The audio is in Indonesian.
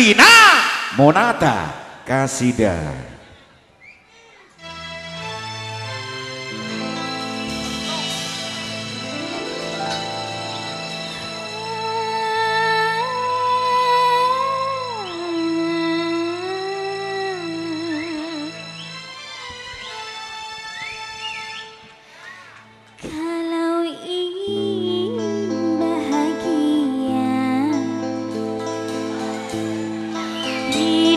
Lina Monata Kasida. Kan